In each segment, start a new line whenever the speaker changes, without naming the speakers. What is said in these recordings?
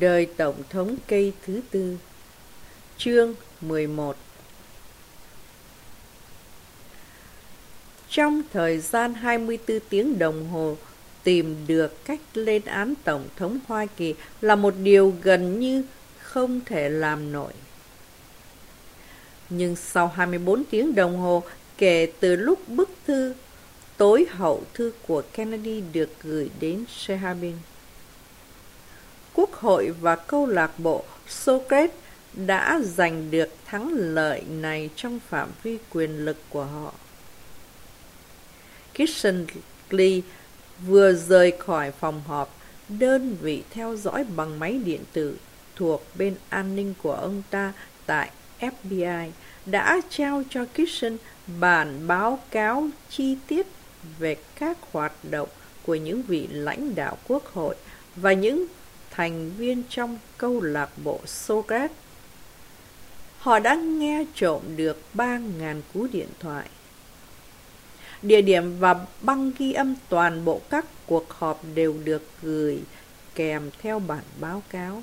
Đời Tổng thống cây thứ tư Chương 11 Trong thời gian 24 tiếng đồng hồ, tìm được cách lên án Tổng thống Hoa Kỳ là một điều gần như không thể làm nổi. Nhưng sau 24 tiếng đồng hồ kể từ lúc bức thư tối hậu thư của Kennedy được gửi đến Sehabin, Quốc hội và câu lạc bộ Socrates đã giành được thắng lợi này trong phạm vi quyền lực của họ. Kissinger vừa rời khỏi phòng họp, đơn vị theo dõi bằng máy điện tử thuộc bên an ninh của ông ta tại FBI đã trao cho Kitchen bản báo cáo chi tiết về các hoạt động của những vị lãnh đạo quốc hội và những thành viên trong câu lạc bộ Socrates. Họ đã nghe trộm được 3.000 cú điện thoại. Địa điểm và băng ghi âm toàn bộ các cuộc họp đều được gửi kèm theo bản báo cáo.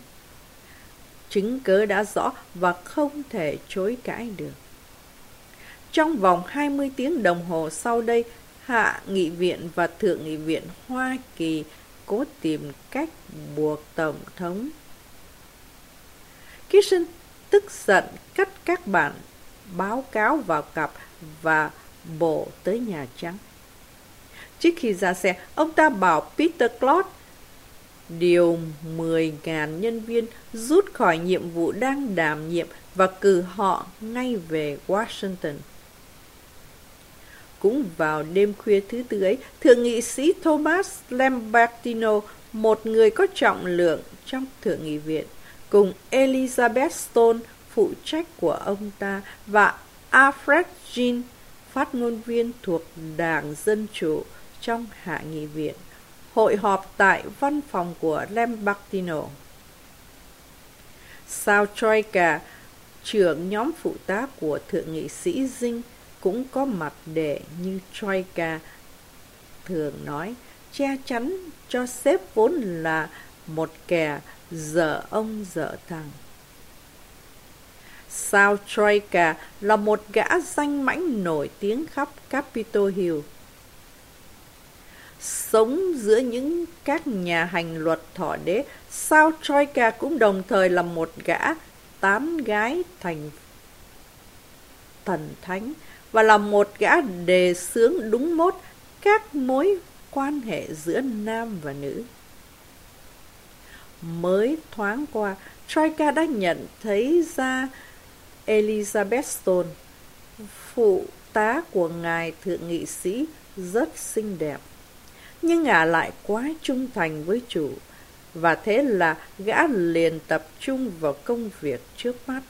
Chứng cớ đã rõ và không thể chối cãi được. Trong vòng 20 tiếng đồng hồ sau đây, Hạ nghị viện và Thượng nghị viện Hoa Kỳ cố tìm cách buộc Tổng thống. Kissinger tức giận cắt các bản báo cáo vào cặp và bộ tới Nhà Trắng. Trước khi ra xe, ông ta bảo Peter Clot điều 10.000 nhân viên rút khỏi nhiệm vụ đang đảm nhiệm và cử họ ngay về Washington. Cũng vào đêm khuya thứ tư ấy, Thượng nghị sĩ Thomas Lambertino, một người có trọng lượng trong Thượng nghị viện, cùng Elizabeth Stone, phụ trách của ông ta, và Alfred Jean, phát ngôn viên thuộc Đảng Dân Chủ trong Hạ nghị viện, hội họp tại văn phòng của Lambertino. Sao Troika, trưởng nhóm phụ tá của Thượng nghị sĩ Dinh, cũng có mặt để như Troika thường nói, che chắn cho sếp vốn là một kẻ dở ông dở thằng. Sao Troika là một gã danh mãnh nổi tiếng khắp Capitol Hill. Sống giữa những các nhà hành luật thọ đế, sao Troika cũng đồng thời là một gã tán gái thành thần thánh và là một gã đề xướng đúng mốt các mối quan hệ giữa nam và nữ. Mới thoáng qua, Troika đã nhận thấy ra Elizabeth Stone, phụ tá của ngài thượng nghị sĩ, rất xinh đẹp. Nhưng ngả lại quá trung thành với chủ, và thế là gã liền tập trung vào công việc trước mắt.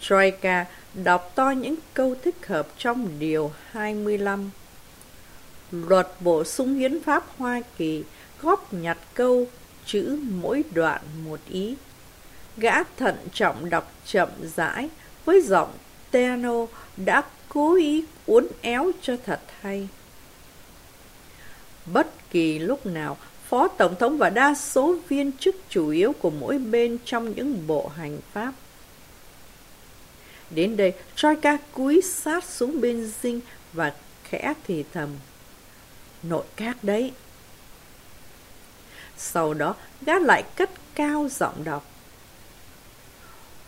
Troika đọc to những câu thích hợp trong Điều 25. Luật bổ sung hiến pháp Hoa Kỳ góp nhặt câu chữ mỗi đoạn một ý. Gã thận trọng đọc chậm rãi với giọng tenor đã cố ý uốn éo cho thật hay. Bất kỳ lúc nào, Phó Tổng thống và đa số viên chức chủ yếu của mỗi bên trong những bộ hành pháp Đến đây, Troika cúi sát xuống bên dinh và khẽ thì thầm. Nội các đấy. Sau đó, gã lại cất cao giọng đọc.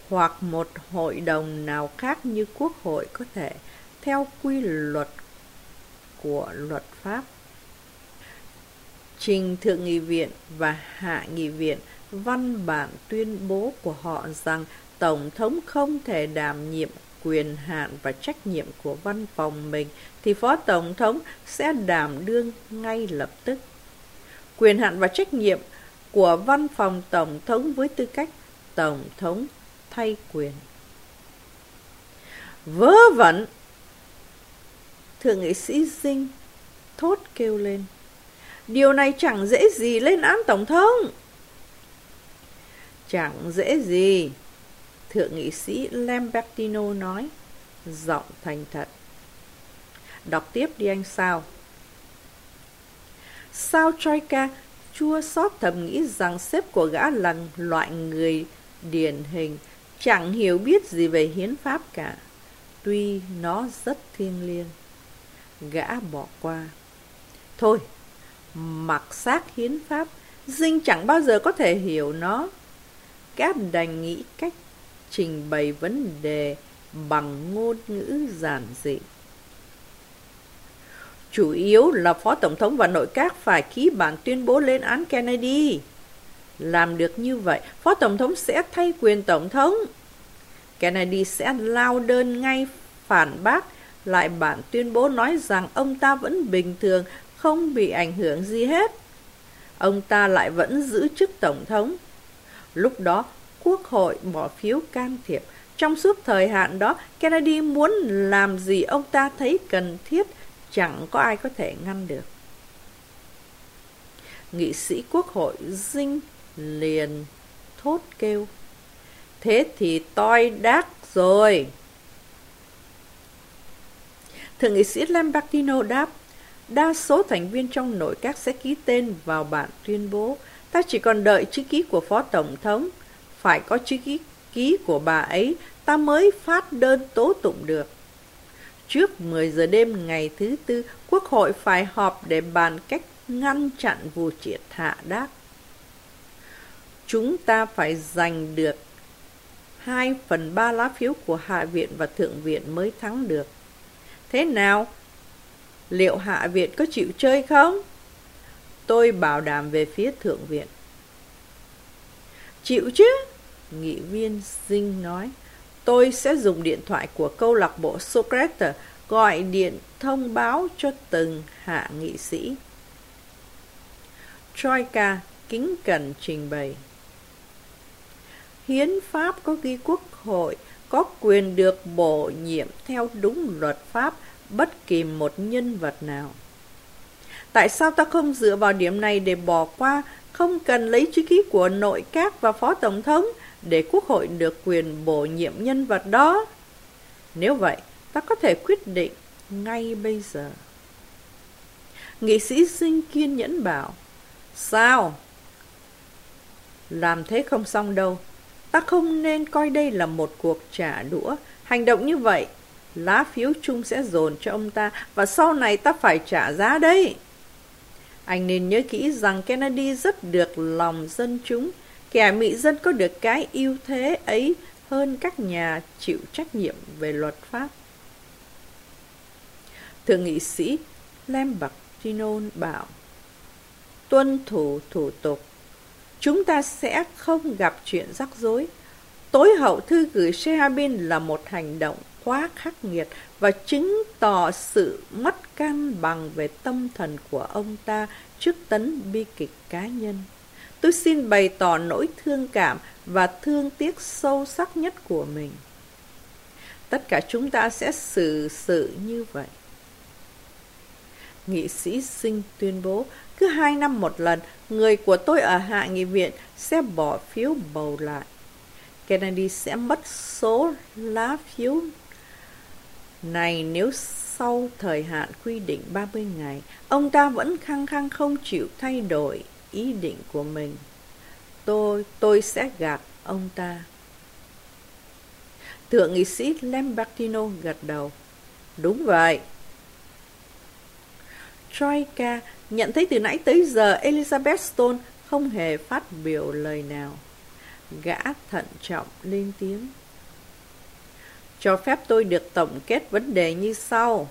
Hoặc một hội đồng nào khác như quốc hội có thể, theo quy luật của luật pháp. Trình Thượng nghị viện và Hạ nghị viện văn bản tuyên bố của họ rằng Tổng thống không thể đảm nhiệm quyền hạn và trách nhiệm của văn phòng mình thì Phó Tổng thống sẽ đảm đương ngay lập tức. Quyền hạn và trách nhiệm của văn phòng Tổng thống với tư cách Tổng thống thay quyền. Vớ vẩn! Thượng nghị sĩ Dinh thốt kêu lên. Điều này chẳng dễ gì lên án Tổng thống. Chẳng dễ gì, Thượng nghị sĩ Lambertino nói, giọng thành thật. Đọc tiếp đi anh sao. Sao Troika chua xót thầm nghĩ rằng sếp của gã là loại người điển hình, chẳng hiểu biết gì về hiến pháp cả, tuy nó rất thiêng liêng. Gã bỏ qua. Thôi, mặc xác hiến pháp, Dinh chẳng bao giờ có thể hiểu nó. Gã đành nghĩ cách trình bày vấn đề bằng ngôn ngữ giản dị. Chủ yếu là Phó Tổng thống và nội các phải ký bản tuyên bố lên án Kennedy. Làm được như vậy, Phó Tổng thống sẽ thay quyền Tổng thống. Kennedy sẽ lao đơn ngay phản bác lại bản tuyên bố nói rằng ông ta vẫn bình thường, không bị ảnh hưởng gì hết. Ông ta lại vẫn giữ chức Tổng thống. Lúc đó, Quốc hội bỏ phiếu can thiệp. Trong suốt thời hạn đó, Kennedy muốn làm gì ông ta thấy cần thiết chẳng có ai có thể ngăn được. Nghị sĩ quốc hội Dinh liền thốt kêu. Thế thì toi đắc rồi. Thượng nghị sĩ Lambertino đáp, đa số thành viên trong nội các sẽ ký tên vào bản tuyên bố. Ta chỉ còn đợi chữ ký của Phó Tổng thống. Phải có chữ ký, ký của bà ấy, ta mới phát đơn tố tụng được. Trước 10 giờ đêm ngày thứ tư, Quốc hội phải họp để bàn cách ngăn chặn vụ triệt hạ đác Chúng ta phải giành được 2 phần 3 lá phiếu của Hạ viện và Thượng viện mới thắng được. Thế nào? Liệu Hạ viện có chịu chơi không? Tôi bảo đảm về phía Thượng viện. Chịu chứ? Nghị viên Dinh nói. Tôi sẽ dùng điện thoại của câu lạc bộ Socrates gọi điện thông báo cho từng hạ nghị sĩ. Troika kính cẩn trình bày. Hiến pháp có ghi quốc hội có quyền được bổ nhiệm theo đúng luật pháp bất kỳ một nhân vật nào. Tại sao ta không dựa vào điểm này để bỏ qua, không cần lấy chữ ký của nội các và phó tổng thống để quốc hội được quyền bổ nhiệm nhân vật đó? Nếu vậy, ta có thể quyết định ngay bây giờ. Nghị sĩ sinh kiên nhẫn bảo, Sao? Làm thế không xong đâu. Ta không nên coi đây là một cuộc trả đũa. Hành động như vậy, lá phiếu chung sẽ dồn cho ông ta và sau này ta phải trả giá đấy. Anh nên nhớ kỹ rằng Kennedy rất được lòng dân chúng. Kẻ mỹ dân có được cái ưu thế ấy hơn các nhà chịu trách nhiệm về luật pháp. Thượng nghị sĩ Lambertino bảo, tuân thủ thủ tục. Chúng ta sẽ không gặp chuyện rắc rối. Tối hậu thư gửi Shehabin là một hành động quá khắc nghiệt và chứng tỏ sự mất cân bằng về tâm thần của ông ta trước tấn bi kịch cá nhân. Tôi xin bày tỏ nỗi thương cảm và thương tiếc sâu sắc nhất của mình. Tất cả chúng ta sẽ xử sự như vậy. Nghị sĩ sinh tuyên bố cứ hai năm một lần, người của tôi ở Hạ nghị viện sẽ bỏ phiếu bầu lại. Kennedy sẽ mất số lá phiếu này nếu sau thời hạn quy định 30 ngày, ông ta vẫn khăng khăng không chịu thay đổi ý định của mình. Tôi, tôi sẽ gạt ông ta. Thượng nghị sĩ Lambertino gật đầu. Đúng vậy. Troika nhận thấy từ nãy tới giờ Elizabeth Stone không hề phát biểu lời nào. Gã thận trọng lên tiếng. Cho phép tôi được tổng kết vấn đề như sau.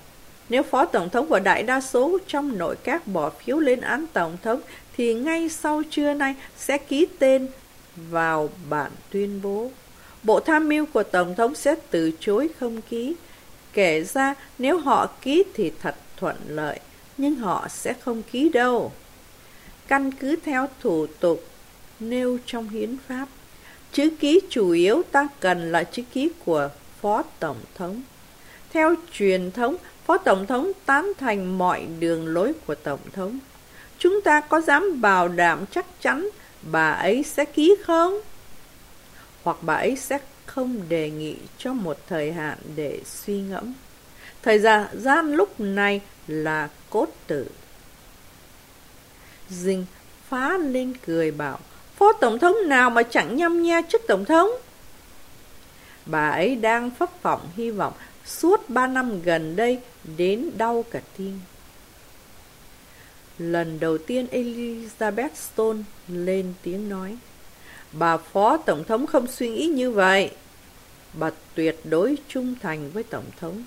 Nếu Phó Tổng thống và đại đa số trong nội các bỏ phiếu lên án Tổng thống, thì ngay sau trưa nay sẽ ký tên vào bản tuyên bố. Bộ tham mưu của Tổng thống sẽ từ chối không ký. Kể ra, nếu họ ký thì thật thuận lợi nhưng họ sẽ không ký đâu. Căn cứ theo thủ tục nêu trong hiến pháp, chữ ký chủ yếu ta cần là chữ ký của Phó Tổng thống. Theo truyền thống, Phó Tổng thống tán thành mọi đường lối của Tổng thống. Chúng ta có dám bảo đảm chắc chắn bà ấy sẽ ký không? Hoặc bà ấy sẽ không đề nghị cho một thời hạn để suy ngẫm. Thời gian lúc này là cốt tử. Dinh phá lên cười bảo, Phó Tổng thống nào mà chẳng nhăm nha chức Tổng thống? Bà ấy đang phấp phỏng hy vọng suốt ba năm gần đây đến đau cả tim. Lần đầu tiên Elizabeth Stone lên tiếng nói. Bà Phó Tổng thống không suy nghĩ như vậy. Bà tuyệt đối trung thành với Tổng thống.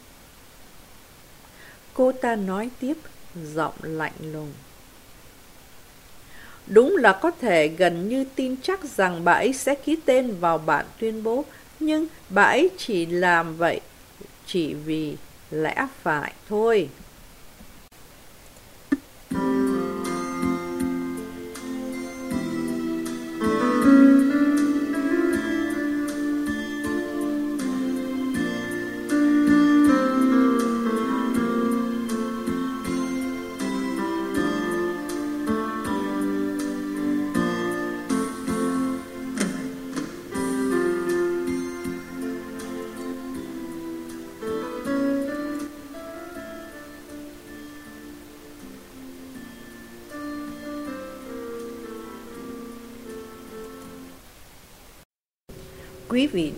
Cô ta nói tiếp, giọng lạnh lùng. Đúng là có thể gần như tin chắc rằng bà ấy sẽ ký tên vào bản tuyên bố, nhưng bà ấy chỉ làm vậy chỉ vì lẽ phải thôi.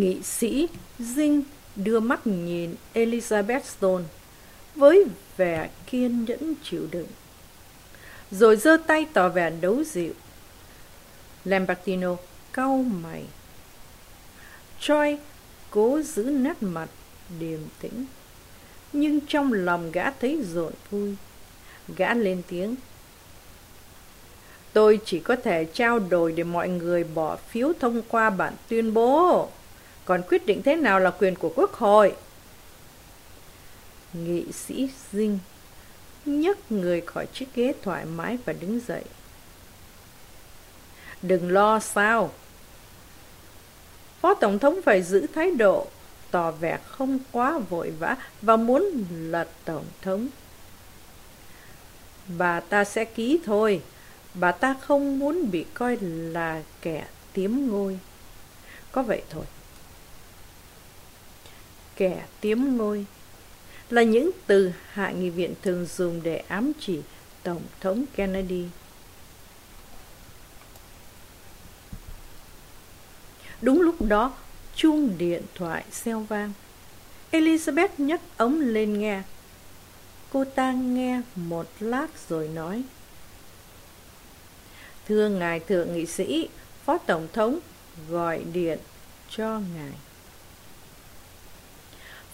Nghị sĩ Dinh đưa mắt nhìn Elizabeth Stone với vẻ kiên nhẫn chịu đựng. Rồi giơ tay tỏ vẻ đấu dịu. Lambertino cau mày. Troy cố giữ nét mặt điềm tĩnh. Nhưng trong lòng gã thấy rộn vui. Gã lên tiếng. Tôi chỉ có thể trao đổi để mọi người bỏ phiếu thông qua bản tuyên bố còn quyết định thế nào là quyền của quốc hội? Nghị sĩ dinh nhấc người khỏi chiếc ghế thoải mái và đứng dậy. Đừng lo sao. Phó tổng thống phải giữ thái độ, tỏ vẻ không quá vội vã và muốn lật tổng thống. Bà ta sẽ ký thôi. Bà ta không muốn bị coi là kẻ tiếm ngôi. Có vậy thôi kẻ tiếm ngôi là những từ hạ nghị viện thường dùng để ám chỉ Tổng thống Kennedy. Đúng lúc đó, chuông điện thoại xeo vang. Elizabeth nhấc ống lên nghe. Cô ta nghe một lát rồi nói. Thưa ngài thượng nghị sĩ, Phó Tổng thống gọi điện cho ngài.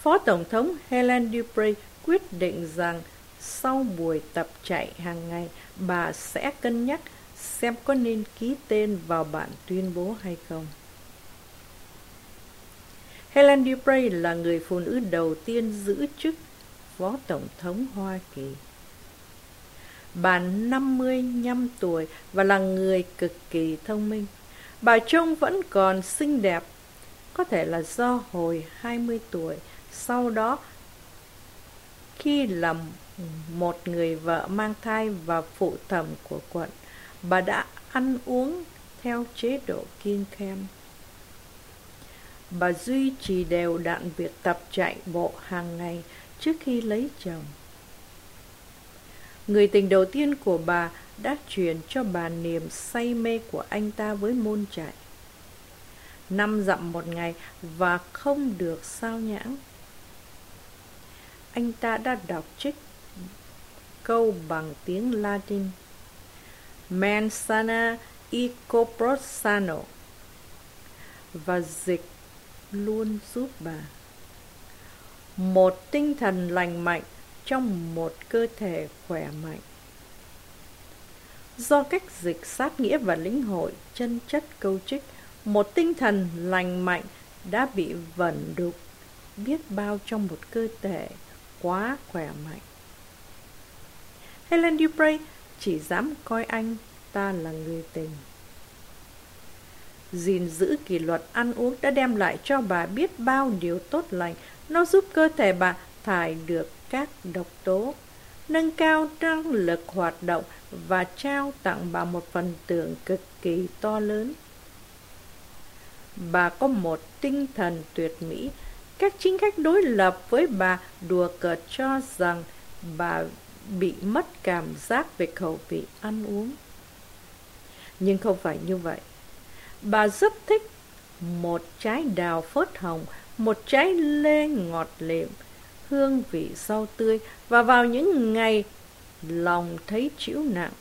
Phó Tổng thống Helen Dupre quyết định rằng sau buổi tập chạy hàng ngày, bà sẽ cân nhắc xem có nên ký tên vào bản tuyên bố hay không. Helen Dupre là người phụ nữ đầu tiên giữ chức Phó Tổng thống Hoa Kỳ. Bà 55 tuổi và là người cực kỳ thông minh. Bà trông vẫn còn xinh đẹp, có thể là do hồi 20 tuổi sau đó, khi là một người vợ mang thai và phụ thẩm của quận, bà đã ăn uống theo chế độ kiêng khem. Bà duy trì đều đặn việc tập chạy bộ hàng ngày trước khi lấy chồng. Người tình đầu tiên của bà đã truyền cho bà niềm say mê của anh ta với môn chạy. Năm dặm một ngày và không được sao nhãng anh ta đã đọc trích câu bằng tiếng Latin. "mensana e và dịch luôn giúp bà. một tinh thần lành mạnh trong một cơ thể khỏe mạnh. Do cách dịch sát nghĩa và lĩnh hội chân chất câu trích, một tinh thần lành mạnh đã bị vẩn đục biết bao trong một cơ thể quá khỏe mạnh. Helen Dupre chỉ dám coi anh ta là người tình. gìn giữ kỷ luật ăn uống đã đem lại cho bà biết bao điều tốt lành. Nó giúp cơ thể bà thải được các độc tố, nâng cao năng lực hoạt động và trao tặng bà một phần thưởng cực kỳ to lớn. Bà có một tinh thần tuyệt mỹ. Các chính khách đối lập với bà đùa cợt cho rằng bà bị mất cảm giác về khẩu vị ăn uống. Nhưng không phải như vậy. Bà rất thích một trái đào phớt hồng, một trái lê ngọt lịm, hương vị rau tươi và vào những ngày lòng thấy chịu nặng,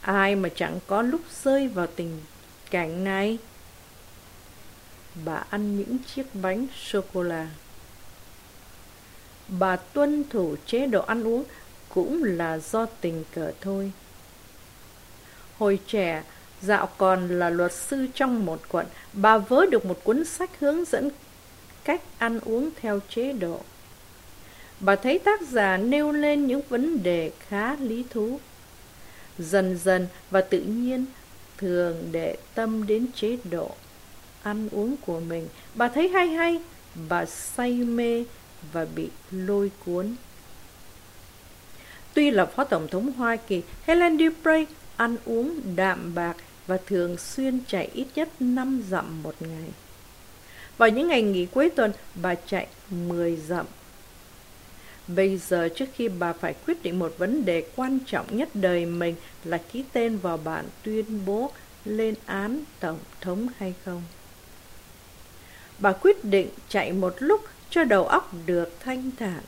ai mà chẳng có lúc rơi vào tình cảnh này. Bà ăn những chiếc bánh sô-cô-la. Bà tuân thủ chế độ ăn uống cũng là do tình cờ thôi. Hồi trẻ, dạo còn là luật sư trong một quận, bà vớ được một cuốn sách hướng dẫn cách ăn uống theo chế độ. Bà thấy tác giả nêu lên những vấn đề khá lý thú. Dần dần và tự nhiên, thường để tâm đến chế độ ăn uống của mình. Bà thấy hay hay, bà say mê và bị lôi cuốn. Tuy là Phó Tổng thống Hoa Kỳ, Helen Dupre ăn uống đạm bạc và thường xuyên chạy ít nhất 5 dặm một ngày. Vào những ngày nghỉ cuối tuần, bà chạy 10 dặm. Bây giờ trước khi bà phải quyết định một vấn đề quan trọng nhất đời mình là ký tên vào bản tuyên bố lên án Tổng thống hay không. Bà quyết định chạy một lúc cho đầu óc được thanh thản.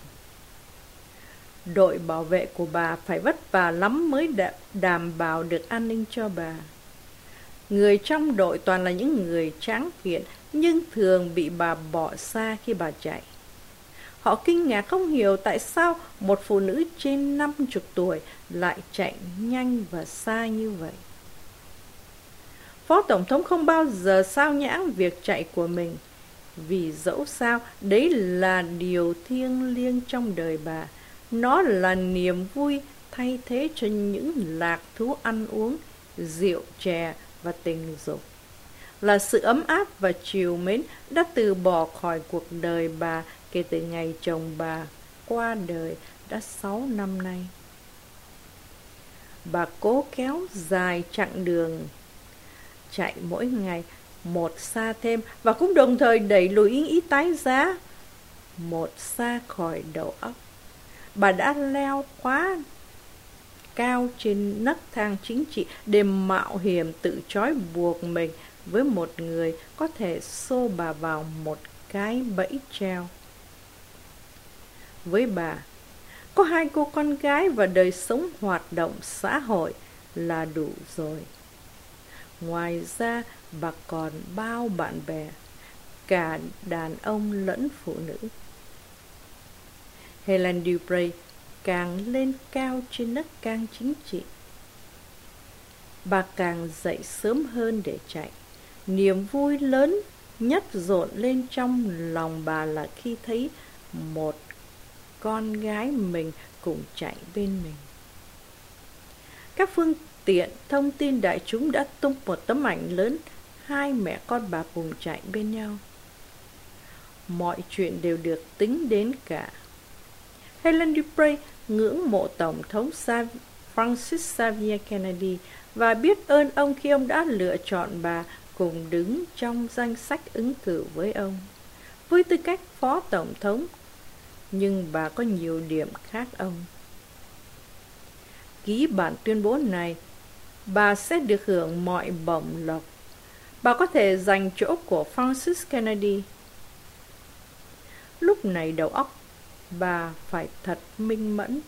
Đội bảo vệ của bà phải vất vả lắm mới đảm bảo được an ninh cho bà. Người trong đội toàn là những người tráng kiện nhưng thường bị bà bỏ xa khi bà chạy. Họ kinh ngạc không hiểu tại sao một phụ nữ trên 50 tuổi lại chạy nhanh và xa như vậy. Phó Tổng thống không bao giờ sao nhãng việc chạy của mình, vì dẫu sao đấy là điều thiêng liêng trong đời bà. Nó là niềm vui thay thế cho những lạc thú ăn uống, rượu chè và tình dục. Là sự ấm áp và chiều mến đã từ bỏ khỏi cuộc đời bà kể từ ngày chồng bà qua đời đã sáu năm nay. Bà cố kéo dài chặng đường chạy mỗi ngày một xa thêm và cũng đồng thời đẩy lùi ý ý tái giá một xa khỏi đầu óc bà đã leo quá cao trên nấc thang chính trị để mạo hiểm tự trói buộc mình với một người có thể xô bà vào một cái bẫy treo. Với bà, có hai cô con gái và đời sống hoạt động xã hội là đủ rồi. Ngoài ra, bà còn bao bạn bè, cả đàn ông lẫn phụ nữ. Helen Dupre càng lên cao trên nấc càng chính trị. Bà càng dậy sớm hơn để chạy. Niềm vui lớn nhất rộn lên trong lòng bà là khi thấy một con gái mình cùng chạy bên mình. Các phương tiện thông tin đại chúng đã tung một tấm ảnh lớn hai mẹ con bà cùng chạy bên nhau. Mọi chuyện đều được tính đến cả. Helen Dupre ngưỡng mộ Tổng thống Francis Xavier Kennedy và biết ơn ông khi ông đã lựa chọn bà cùng đứng trong danh sách ứng cử với ông. Với tư cách phó tổng thống, nhưng bà có nhiều điểm khác ông. Ký bản tuyên bố này, bà sẽ được hưởng mọi bổng lộc. Bà có thể giành chỗ của Francis Kennedy. Lúc này đầu óc bà phải thật minh mẫn.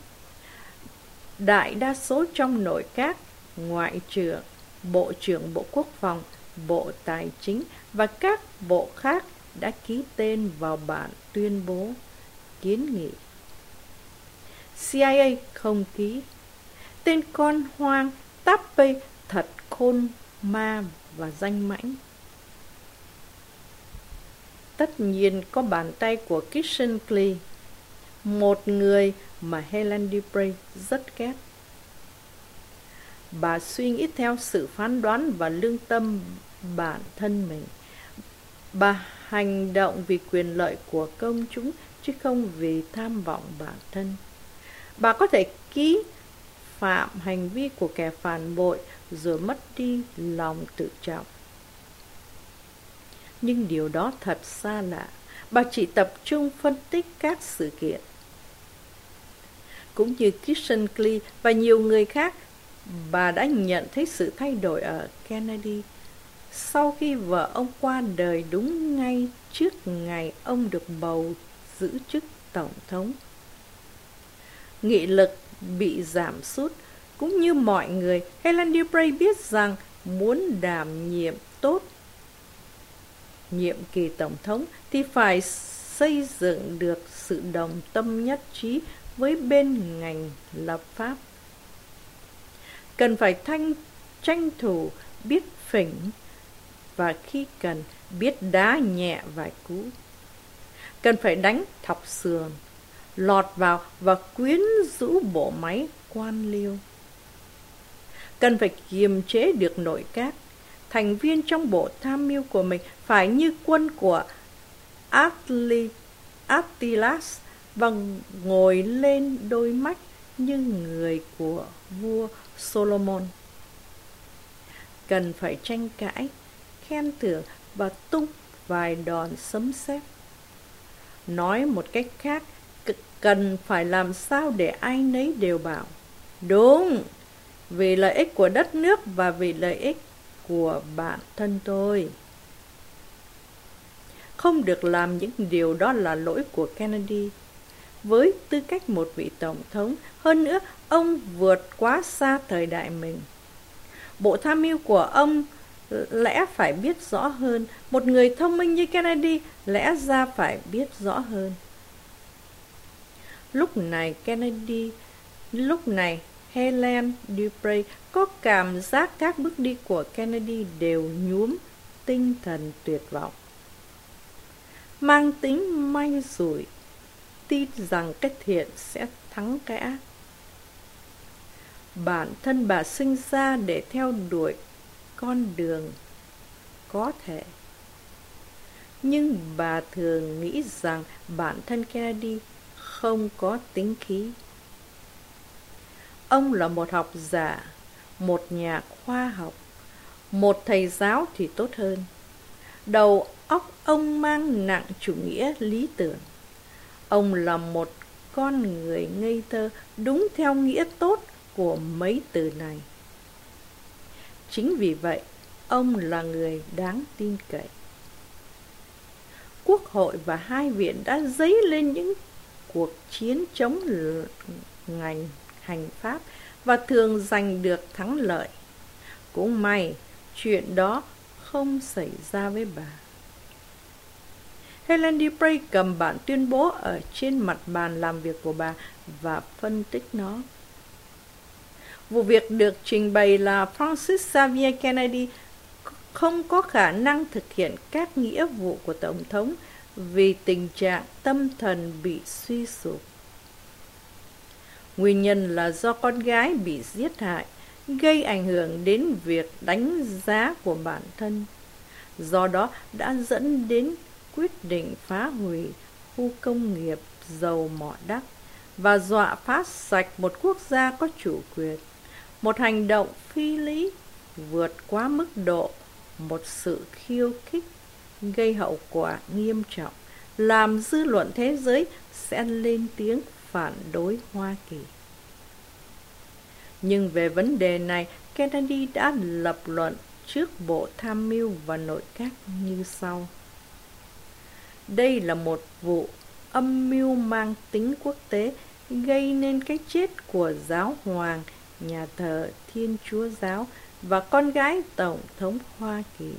Đại đa số trong nội các, ngoại trưởng, bộ trưởng bộ quốc phòng, bộ tài chính và các bộ khác đã ký tên vào bản tuyên bố kiến nghị. CIA không ký. Tên con hoang Tappe thật khôn ma và danh mãnh. Tất nhiên có bàn tay của Kishinkli, một người mà Helen Dupre rất ghét. Bà suy nghĩ theo sự phán đoán và lương tâm bản thân mình. Bà hành động vì quyền lợi của công chúng chứ không vì tham vọng bản thân. Bà có thể ký phạm hành vi của kẻ phản bội rồi mất đi lòng tự trọng. Nhưng điều đó thật xa lạ. Bà chỉ tập trung phân tích các sự kiện. Cũng như Kissinger và nhiều người khác, bà đã nhận thấy sự thay đổi ở Kennedy sau khi vợ ông qua đời đúng ngay trước ngày ông được bầu giữ chức tổng thống. Nghị lực bị giảm sút cũng như mọi người, Helen Dupre biết rằng muốn đảm nhiệm tốt nhiệm kỳ tổng thống thì phải xây dựng được sự đồng tâm nhất trí với bên ngành lập pháp. Cần phải thanh tranh thủ biết phỉnh và khi cần biết đá nhẹ vài cú. Cần phải đánh thọc sườn, lọt vào và quyến rũ bộ máy quan liêu. Cần phải kiềm chế được nội các. Thành viên trong bộ tham mưu của mình phải như quân của Atli, Attilas và ngồi lên đôi mắt như người của vua Solomon. Cần phải tranh cãi, khen thưởng và tung vài đòn sấm sét. Nói một cách khác, cần phải làm sao để ai nấy đều bảo đúng vì lợi ích của đất nước và vì lợi ích của bản thân tôi. Không được làm những điều đó là lỗi của kennedy. Với tư cách một vị tổng thống hơn nữa ông vượt quá xa thời đại mình. Bộ tham mưu của ông lẽ phải biết rõ hơn một người thông minh như kennedy lẽ ra phải biết rõ hơn. Lúc này Kennedy, lúc này Helen Dupre có cảm giác các bước đi của Kennedy đều nhuốm tinh thần tuyệt vọng. Mang tính may rủi, tin rằng cái thiện sẽ thắng cái ác. Bản thân bà sinh ra để theo đuổi con đường có thể. Nhưng bà thường nghĩ rằng bản thân Kennedy không có tính khí. Ông là một học giả, một nhà khoa học, một thầy giáo thì tốt hơn. Đầu óc ông mang nặng chủ nghĩa lý tưởng. Ông là một con người ngây thơ đúng theo nghĩa tốt của mấy từ này. Chính vì vậy, ông là người đáng tin cậy. Quốc hội và hai viện đã dấy lên những cuộc chiến chống ngành hành pháp và thường giành được thắng lợi. Cũng may, chuyện đó không xảy ra với bà. Helen Dupre cầm bản tuyên bố ở trên mặt bàn làm việc của bà và phân tích nó. Vụ việc được trình bày là Francis Xavier Kennedy không có khả năng thực hiện các nghĩa vụ của Tổng thống vì tình trạng tâm thần bị suy sụp. Nguyên nhân là do con gái bị giết hại, gây ảnh hưởng đến việc đánh giá của bản thân. Do đó đã dẫn đến quyết định phá hủy khu công nghiệp dầu mỏ đắc và dọa phá sạch một quốc gia có chủ quyền. Một hành động phi lý vượt quá mức độ một sự khiêu khích gây hậu quả nghiêm trọng, làm dư luận thế giới sẽ lên tiếng phản đối Hoa Kỳ. Nhưng về vấn đề này, Kennedy đã lập luận trước Bộ Tham mưu và Nội các như sau. Đây là một vụ âm mưu mang tính quốc tế gây nên cái chết của giáo hoàng nhà thờ Thiên Chúa Giáo và con gái Tổng thống Hoa Kỳ.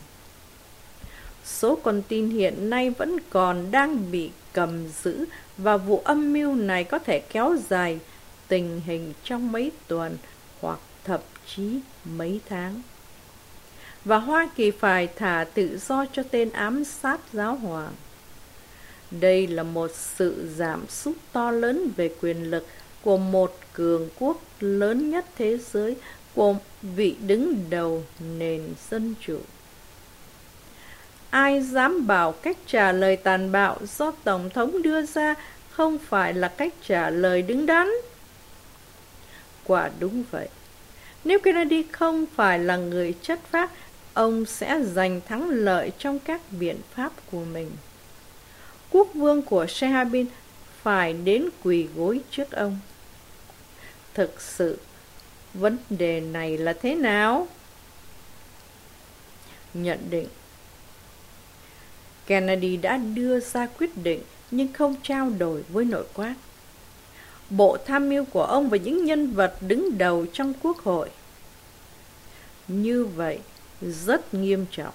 Số con tin hiện nay vẫn còn đang bị cầm giữ và vụ âm mưu này có thể kéo dài tình hình trong mấy tuần hoặc thậm chí mấy tháng. Và Hoa Kỳ phải thả tự do cho tên ám sát giáo hoàng. Đây là một sự giảm sút to lớn về quyền lực của một cường quốc lớn nhất thế giới của vị đứng đầu nền dân chủ. Ai dám bảo cách trả lời tàn bạo do Tổng thống đưa ra không phải là cách trả lời đứng đắn? Quả đúng vậy. Nếu Kennedy không phải là người chất phác, ông sẽ giành thắng lợi trong các biện pháp của mình. Quốc vương của Shehabin phải đến quỳ gối trước ông. Thực sự, vấn đề này là thế nào? Nhận định Kennedy đã đưa ra quyết định nhưng không trao đổi với nội quát. Bộ tham mưu của ông và những nhân vật đứng đầu trong quốc hội. Như vậy, rất nghiêm trọng.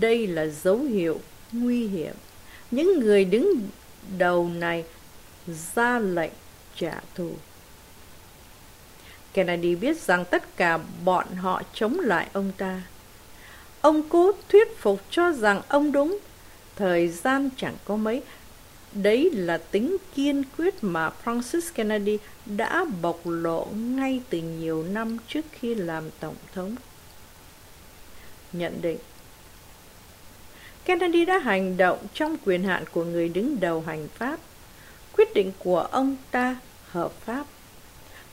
Đây là dấu hiệu nguy hiểm. Những người đứng đầu này ra lệnh trả thù. Kennedy biết rằng tất cả bọn họ chống lại ông ta. Ông cố thuyết phục cho rằng ông đúng. Thời gian chẳng có mấy. Đấy là tính kiên quyết mà Francis Kennedy đã bộc lộ ngay từ nhiều năm trước khi làm Tổng thống. Nhận định Kennedy đã hành động trong quyền hạn của người đứng đầu hành pháp. Quyết định của ông ta hợp pháp.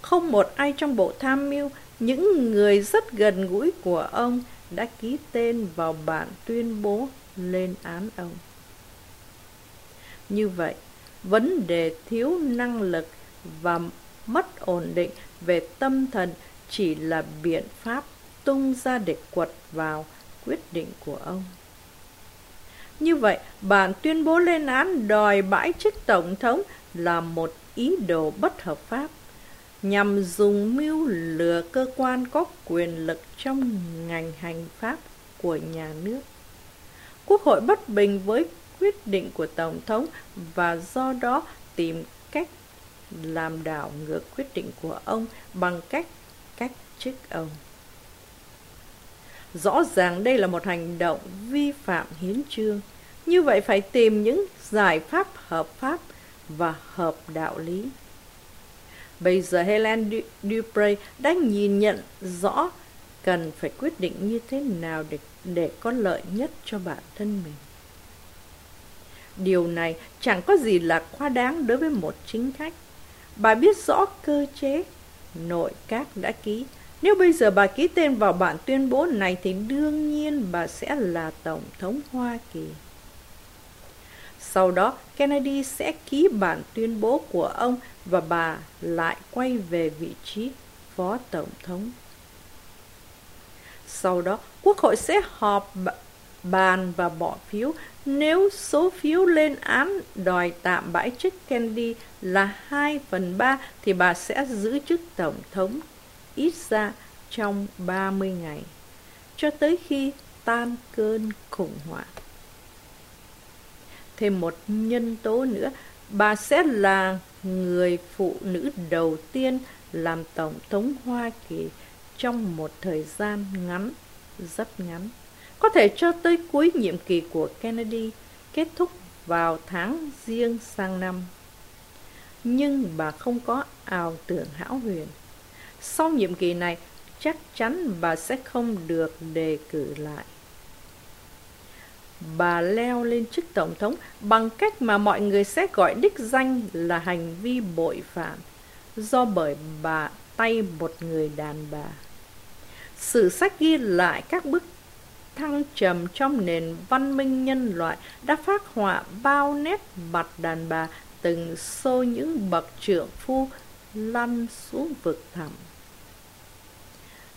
Không một ai trong bộ tham mưu, những người rất gần gũi của ông đã ký tên vào bản tuyên bố lên án ông. Như vậy, vấn đề thiếu năng lực và mất ổn định về tâm thần chỉ là biện pháp tung ra để quật vào quyết định của ông. Như vậy, bản tuyên bố lên án đòi bãi chức Tổng thống là một ý đồ bất hợp pháp nhằm dùng mưu lừa cơ quan có quyền lực trong ngành hành pháp của nhà nước. Quốc hội bất bình với quyết định của Tổng thống và do đó tìm cách làm đảo ngược quyết định của ông bằng cách cách chức ông. Rõ ràng đây là một hành động vi phạm hiến trương. Như vậy phải tìm những giải pháp hợp pháp và hợp đạo lý. Bây giờ Helen Dupre đã nhìn nhận rõ cần phải quyết định như thế nào để, để có lợi nhất cho bản thân mình. Điều này chẳng có gì là quá đáng đối với một chính khách. Bà biết rõ cơ chế nội các đã ký. Nếu bây giờ bà ký tên vào bản tuyên bố này thì đương nhiên bà sẽ là Tổng thống Hoa Kỳ. Sau đó, Kennedy sẽ ký bản tuyên bố của ông và bà lại quay về vị trí phó tổng thống. Sau đó, Quốc hội sẽ họp bàn và bỏ phiếu. Nếu số phiếu lên án đòi tạm bãi chức Kennedy là 2 phần 3 thì bà sẽ giữ chức tổng thống ít ra trong 30 ngày, cho tới khi tan cơn khủng hoảng thêm một nhân tố nữa. Bà sẽ là người phụ nữ đầu tiên làm tổng thống hoa kỳ trong một thời gian ngắn, rất ngắn. Có thể cho tới cuối nhiệm kỳ của kennedy, kết thúc vào tháng riêng sang năm. Nhưng bà không có ảo tưởng hão huyền. Sau nhiệm kỳ này, chắc chắn bà sẽ không được đề cử lại bà leo lên chức tổng thống bằng cách mà mọi người sẽ gọi đích danh là hành vi bội phạm, do bởi bà tay một người đàn bà. Sử sách ghi lại các bức thăng trầm trong nền văn minh nhân loại đã phát họa bao nét mặt đàn bà từng xô những bậc trượng phu lăn xuống vực thẳm.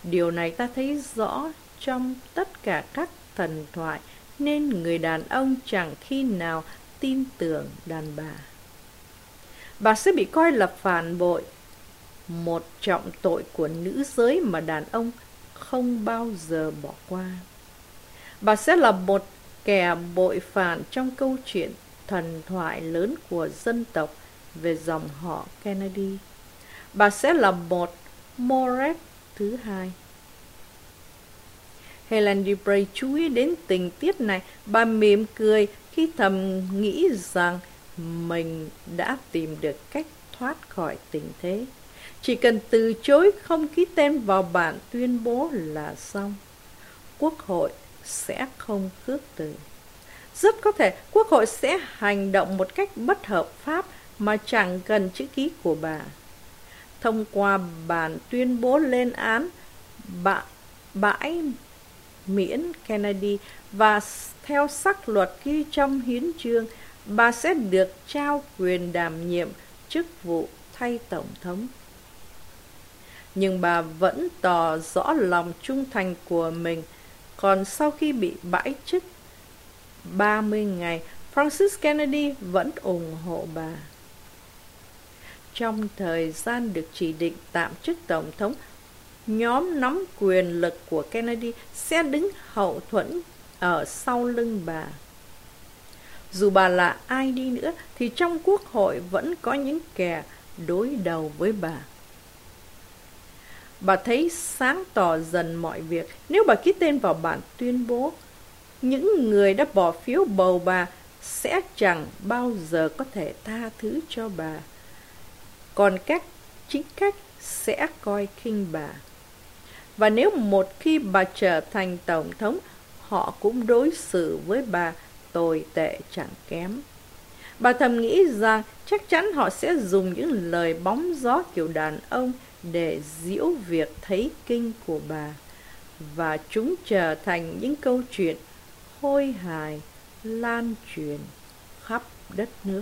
Điều này ta thấy rõ trong tất cả các thần thoại nên người đàn ông chẳng khi nào tin tưởng đàn bà. Bà sẽ bị coi là phản bội, một trọng tội của nữ giới mà đàn ông không bao giờ bỏ qua. Bà sẽ là một kẻ bội phản trong câu chuyện thần thoại lớn của dân tộc về dòng họ Kennedy. Bà sẽ là một Moret thứ hai. Helen Debray chú ý đến tình tiết này, bà mỉm cười khi thầm nghĩ rằng mình đã tìm được cách thoát khỏi tình thế. Chỉ cần từ chối không ký tên vào bản tuyên bố là xong. Quốc hội sẽ không khước từ. Rất có thể Quốc hội sẽ hành động một cách bất hợp pháp mà chẳng cần chữ ký của bà. Thông qua bản tuyên bố lên án bãi miễn Kennedy và theo sắc luật ghi trong hiến chương bà sẽ được trao quyền đảm nhiệm chức vụ thay Tổng thống. Nhưng bà vẫn tỏ rõ lòng trung thành của mình, còn sau khi bị bãi chức 30 ngày, Francis Kennedy vẫn ủng hộ bà. Trong thời gian được chỉ định tạm chức Tổng thống, nhóm nắm quyền lực của Kennedy sẽ đứng hậu thuẫn ở sau lưng bà. Dù bà là ai đi nữa, thì trong quốc hội vẫn có những kẻ đối đầu với bà. Bà thấy sáng tỏ dần mọi việc nếu bà ký tên vào bản tuyên bố. Những người đã bỏ phiếu bầu bà sẽ chẳng bao giờ có thể tha thứ cho bà. Còn các chính cách sẽ coi khinh bà. Và nếu một khi bà trở thành tổng thống, họ cũng đối xử với bà tồi tệ chẳng kém. Bà thầm nghĩ rằng chắc chắn họ sẽ dùng những lời bóng gió kiểu đàn ông để diễu việc thấy kinh của bà. Và chúng trở thành những câu chuyện hôi hài lan truyền khắp đất nước.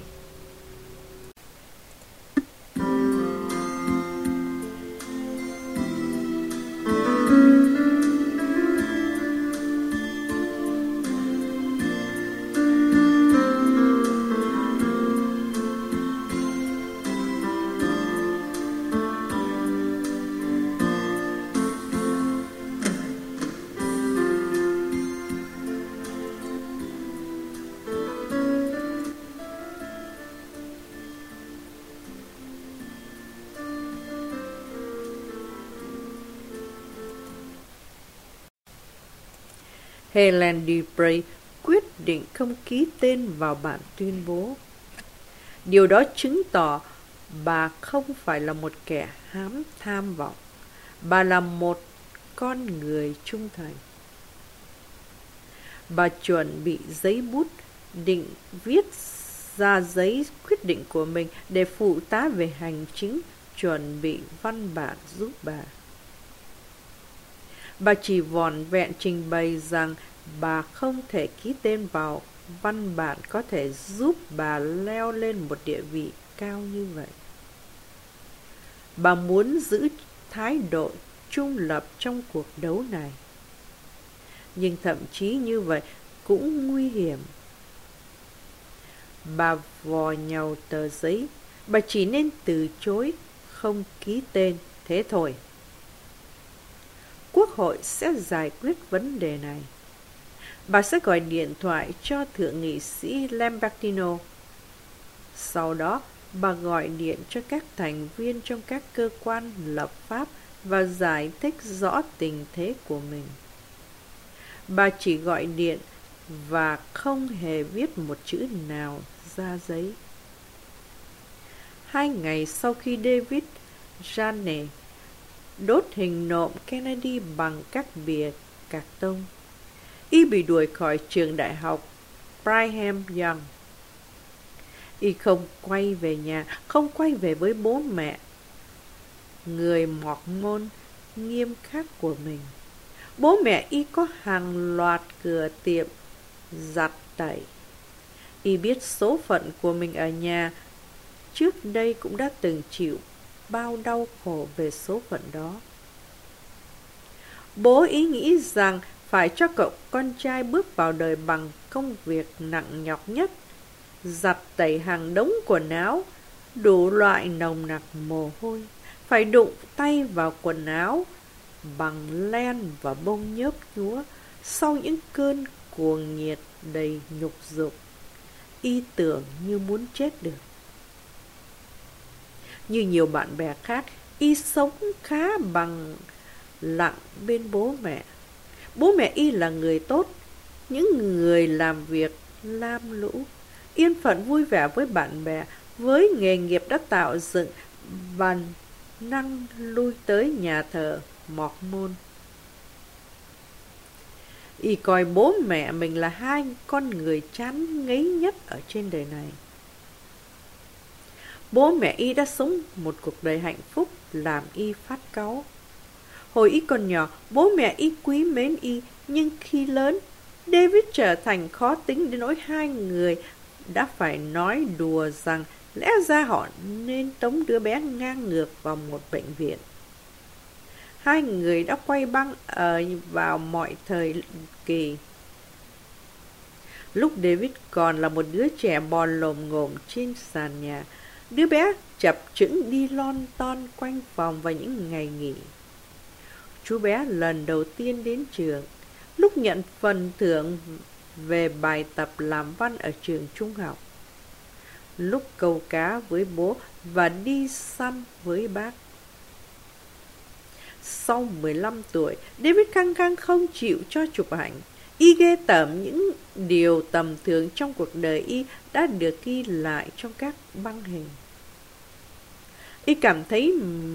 Helen Dupre quyết định không ký tên vào bản tuyên bố. Điều đó chứng tỏ bà không phải là một kẻ hám tham vọng. Bà là một con người trung thành. Bà chuẩn bị giấy bút, định viết ra giấy quyết định của mình để phụ tá về hành chính, chuẩn bị văn bản giúp bà. Bà chỉ vòn vẹn trình bày rằng bà không thể ký tên vào văn bản có thể giúp bà leo lên một địa vị cao như vậy. Bà muốn giữ thái độ trung lập trong cuộc đấu này. Nhưng thậm chí như vậy cũng nguy hiểm. Bà vò nhau tờ giấy, bà chỉ nên từ chối, không ký tên, thế thôi. Quốc hội sẽ giải quyết vấn đề này. Bà sẽ gọi điện thoại cho thượng nghị sĩ Lambertino. Sau đó, bà gọi điện cho các thành viên trong các cơ quan lập pháp và giải thích rõ tình thế của mình. Bà chỉ gọi điện và không hề viết một chữ nào ra giấy. Hai ngày sau khi David Jane đốt hình nộm Kennedy bằng các bìa cạc tông. Y bị đuổi khỏi trường đại học Brigham Young. Y không quay về nhà, không quay về với bố mẹ. Người mọt môn nghiêm khắc của mình. Bố mẹ y có hàng loạt cửa tiệm giặt tẩy. Y biết số phận của mình ở nhà, trước đây cũng đã từng chịu bao đau khổ về số phận đó. Bố ý nghĩ rằng phải cho cậu con trai bước vào đời bằng công việc nặng nhọc nhất, giặt tẩy hàng đống quần áo, đủ loại nồng nặc mồ hôi, phải đụng tay vào quần áo bằng len và bông nhớp nhúa sau những cơn cuồng nhiệt đầy nhục dục. Y tưởng như muốn chết được. Như nhiều bạn bè khác, Y sống khá bằng lặng bên bố mẹ. Bố mẹ Y là người tốt, những người làm việc lam lũ, yên phận vui vẻ với bạn bè, với nghề nghiệp đã tạo dựng bàn năng lui tới nhà thờ mọt môn. Y coi bố mẹ mình là hai con người chán ngấy nhất ở trên đời này. Bố mẹ Y đã sống một cuộc đời hạnh phúc làm Y phát cáu. Hồi Y còn nhỏ, bố mẹ Y quý mến Y, nhưng khi lớn, David trở thành khó tính đến nỗi hai người đã phải nói đùa rằng lẽ ra họ nên tống đứa bé ngang ngược vào một bệnh viện. Hai người đã quay băng ở vào mọi thời kỳ. Lúc David còn là một đứa trẻ bò lồm ngồm trên sàn nhà, đứa bé chập chững đi lon ton quanh phòng vào những ngày nghỉ. Chú bé lần đầu tiên đến trường, lúc nhận phần thưởng về bài tập làm văn ở trường trung học. Lúc câu cá với bố và đi săn với bác. Sau 15 tuổi, David căng căng không chịu cho chụp ảnh. Y ghê tởm những điều tầm thường trong cuộc đời Y đã được ghi lại trong các băng hình. Y cảm thấy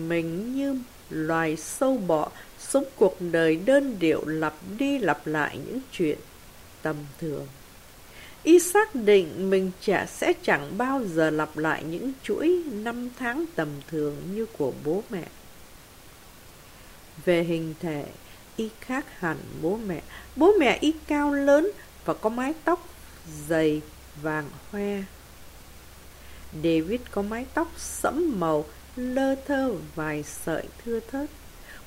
mình như loài sâu bọ sống cuộc đời đơn điệu lặp đi lặp lại những chuyện tầm thường. Y xác định mình chả sẽ chẳng bao giờ lặp lại những chuỗi năm tháng tầm thường như của bố mẹ. Về hình thể, y khác hẳn bố mẹ. Bố mẹ y cao lớn và có mái tóc dày vàng hoe. David có mái tóc sẫm màu, lơ thơ vài sợi thưa thớt.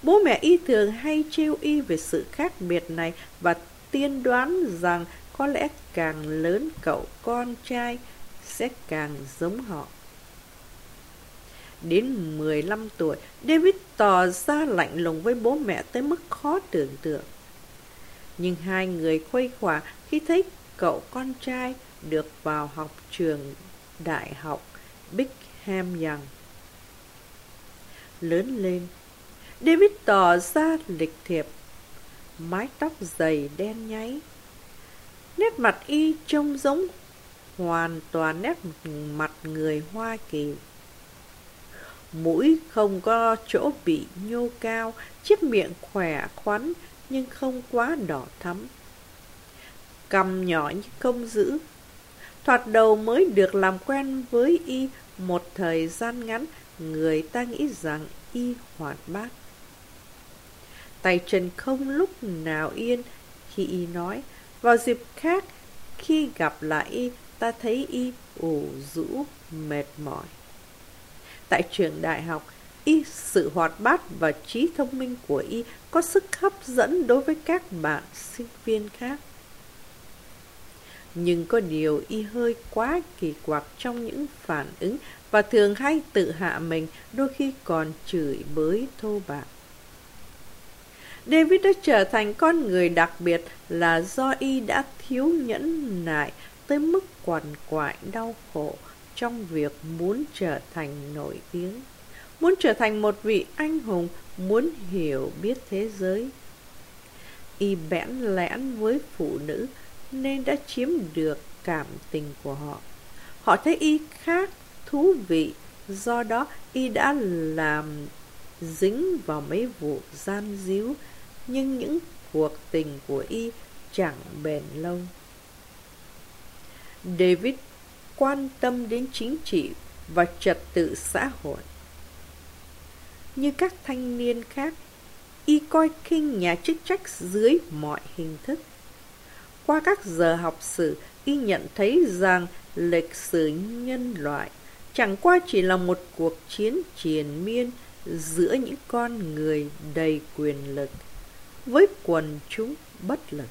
Bố mẹ y thường hay trêu y về sự khác biệt này và tiên đoán rằng có lẽ càng lớn cậu con trai sẽ càng giống họ. Đến 15 tuổi, David tỏ ra lạnh lùng với bố mẹ tới mức khó tưởng tượng. Nhưng hai người khuây khỏa khi thấy cậu con trai được vào học trường đại học Brigham Young. Lớn lên, David tỏ ra lịch thiệp, mái tóc dày đen nháy. Nét mặt y trông giống hoàn toàn nét mặt người Hoa Kỳ mũi không có chỗ bị nhô cao, chiếc miệng khỏe khoắn nhưng không quá đỏ thắm. Cầm nhỏ như công giữ. Thoạt đầu mới được làm quen với y một thời gian ngắn, người ta nghĩ rằng y hoạt bát. Tay chân không lúc nào yên khi y nói. Vào dịp khác, khi gặp lại y, ta thấy y ủ rũ, mệt mỏi. Tại trường đại học, y sự hoạt bát và trí thông minh của y có sức hấp dẫn đối với các bạn sinh viên khác. Nhưng có điều y hơi quá kỳ quặc trong những phản ứng và thường hay tự hạ mình, đôi khi còn chửi bới thô bạo. David đã trở thành con người đặc biệt là do y đã thiếu nhẫn nại tới mức quằn quại đau khổ trong việc muốn trở thành nổi tiếng, muốn trở thành một vị anh hùng, muốn hiểu biết thế giới. Y bẽn lẽn với phụ nữ nên đã chiếm được cảm tình của họ. Họ thấy y khác, thú vị, do đó y đã làm dính vào mấy vụ gian díu, nhưng những cuộc tình của y chẳng bền lâu. David quan tâm đến chính trị và trật tự xã hội. Như các thanh niên khác, y coi khinh nhà chức trách dưới mọi hình thức. Qua các giờ học sử, y nhận thấy rằng lịch sử nhân loại chẳng qua chỉ là một cuộc chiến triền miên giữa những con người đầy quyền lực với quần chúng bất lực.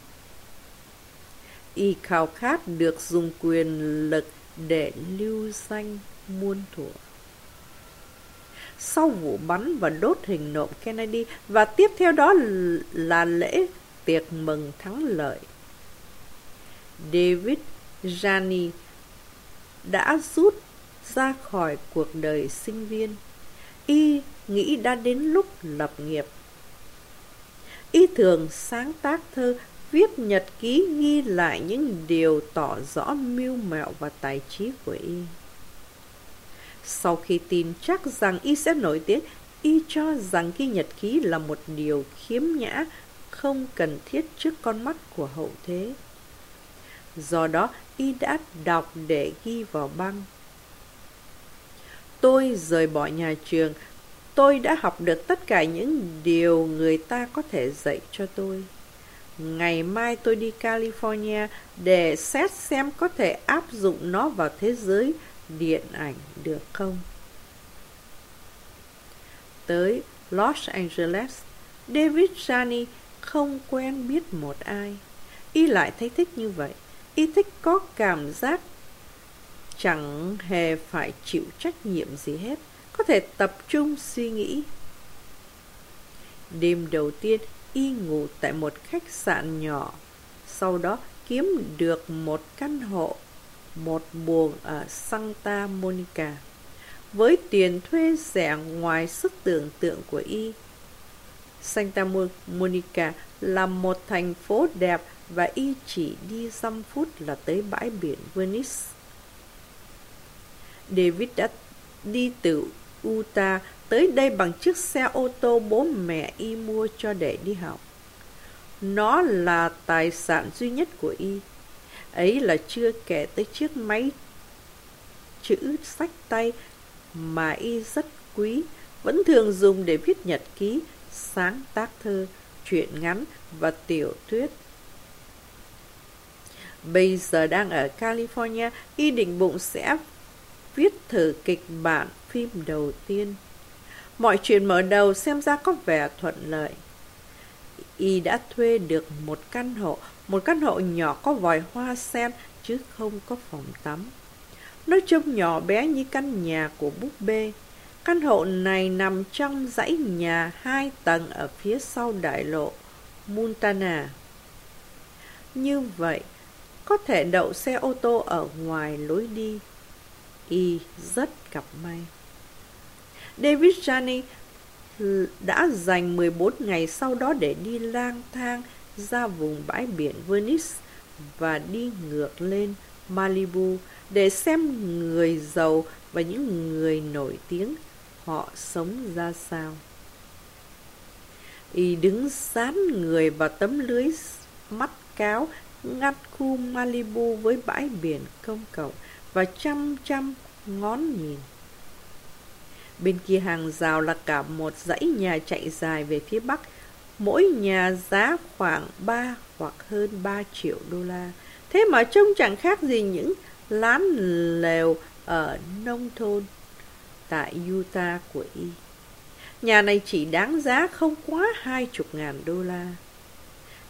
Y khao khát được dùng quyền lực để lưu danh muôn thuở. Sau vụ bắn và đốt hình nộm Kennedy và tiếp theo đó là lễ tiệc mừng thắng lợi. David Jani đã rút ra khỏi cuộc đời sinh viên. Y nghĩ đã đến lúc lập nghiệp. Y thường sáng tác thơ, viết nhật ký ghi lại những điều tỏ rõ mưu mẹo và tài trí của Y. Sau khi tin chắc rằng Y sẽ nổi tiếng, Y cho rằng ghi nhật ký là một điều khiếm nhã, không cần thiết trước con mắt của hậu thế. Do đó, Y đã đọc để ghi vào băng. Tôi rời bỏ nhà trường, tôi đã học được tất cả những điều người ta có thể dạy cho tôi. Ngày mai tôi đi California để xét xem có thể áp dụng nó vào thế giới điện ảnh được không. Tới Los Angeles, David Jani không quen biết một ai. Y lại thấy thích như vậy. Y thích có cảm giác chẳng hề phải chịu trách nhiệm gì hết, có thể tập trung suy nghĩ. Đêm đầu tiên, y ngủ tại một khách sạn nhỏ, sau đó kiếm được một căn hộ, một buồng ở Santa Monica, với tiền thuê rẻ ngoài sức tưởng tượng của y. Santa Monica là một thành phố đẹp và y chỉ đi dăm phút là tới bãi biển Venice. David đã đi từ Utah tới đây bằng chiếc xe ô tô bố mẹ y mua cho để đi học. Nó là tài sản duy nhất của y. Ấy là chưa kể tới chiếc máy chữ sách tay mà y rất quý, vẫn thường dùng để viết nhật ký, sáng tác thơ, truyện ngắn và tiểu thuyết. Bây giờ đang ở California, y định bụng sẽ viết thử kịch bản phim đầu tiên. Mọi chuyện mở đầu xem ra có vẻ thuận lợi. Y đã thuê được một căn hộ, một căn hộ nhỏ có vòi hoa sen chứ không có phòng tắm. Nó trông nhỏ bé như căn nhà của búp bê. Căn hộ này nằm trong dãy nhà hai tầng ở phía sau đại lộ Montana. Như vậy, có thể đậu xe ô tô ở ngoài lối đi y rất gặp may. David Janney đã dành 14 ngày sau đó để đi lang thang ra vùng bãi biển Venice và đi ngược lên Malibu để xem người giàu và những người nổi tiếng họ sống ra sao. Y đứng sán người vào tấm lưới mắt cáo ngăn khu Malibu với bãi biển công cộng và chăm chăm ngón nhìn. Bên kia hàng rào là cả một dãy nhà chạy dài về phía bắc, mỗi nhà giá khoảng ba hoặc hơn ba triệu đô la. Thế mà trông chẳng khác gì những lán lều ở nông thôn tại Utah của Y. Nhà này chỉ đáng giá không quá hai chục ngàn đô la.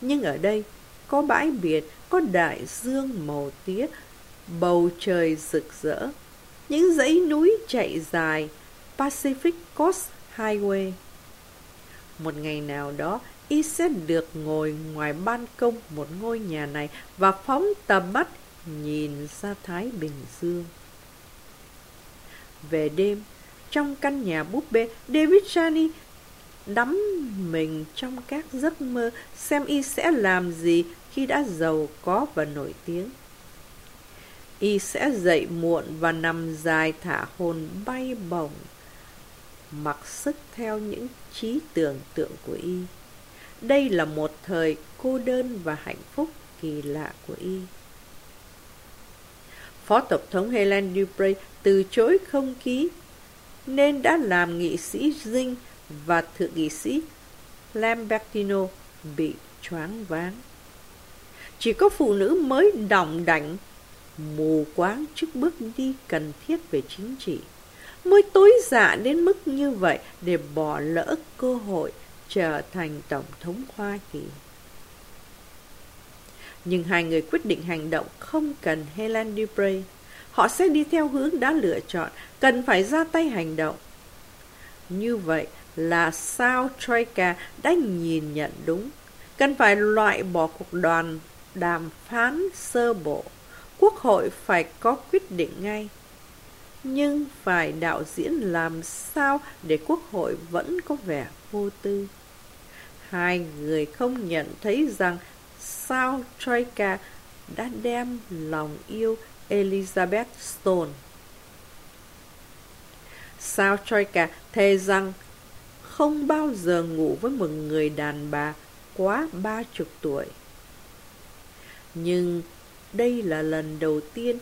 Nhưng ở đây có bãi biển, có đại dương màu tía, bầu trời rực rỡ, những dãy núi chạy dài Pacific Coast Highway. Một ngày nào đó, y sẽ được ngồi ngoài ban công một ngôi nhà này và phóng tầm mắt nhìn ra Thái Bình Dương. Về đêm, trong căn nhà búp bê, David Chani đắm mình trong các giấc mơ xem y sẽ làm gì khi đã giàu có và nổi tiếng y sẽ dậy muộn và nằm dài thả hồn bay bổng mặc sức theo những trí tưởng tượng của y. Đây là một thời cô đơn và hạnh phúc kỳ lạ của y. Phó Tổng thống Helen Dupre từ chối không ký, nên đã làm nghị sĩ Dinh và thượng nghị sĩ Lambertino bị choáng váng. Chỉ có phụ nữ mới đỏng đảnh, mù quáng trước bước đi cần thiết về chính trị, mới tối dạ đến mức như vậy để bỏ lỡ cơ hội trở thành Tổng thống Hoa Kỳ. Nhưng hai người quyết định hành động không cần Helen Dupre. Họ sẽ đi theo hướng đã lựa chọn, cần phải ra tay hành động. Như vậy là sao Troika đã nhìn nhận đúng, cần phải loại bỏ cuộc đoàn đàm phán sơ bộ. Quốc hội phải có quyết định ngay. Nhưng phải đạo diễn làm sao để quốc hội vẫn có vẻ vô tư. Hai người không nhận thấy rằng sao Troika đã đem lòng yêu Elizabeth Stone. Sao Troika thề rằng không bao giờ ngủ với một người đàn bà quá ba chục tuổi. Nhưng đây là lần đầu tiên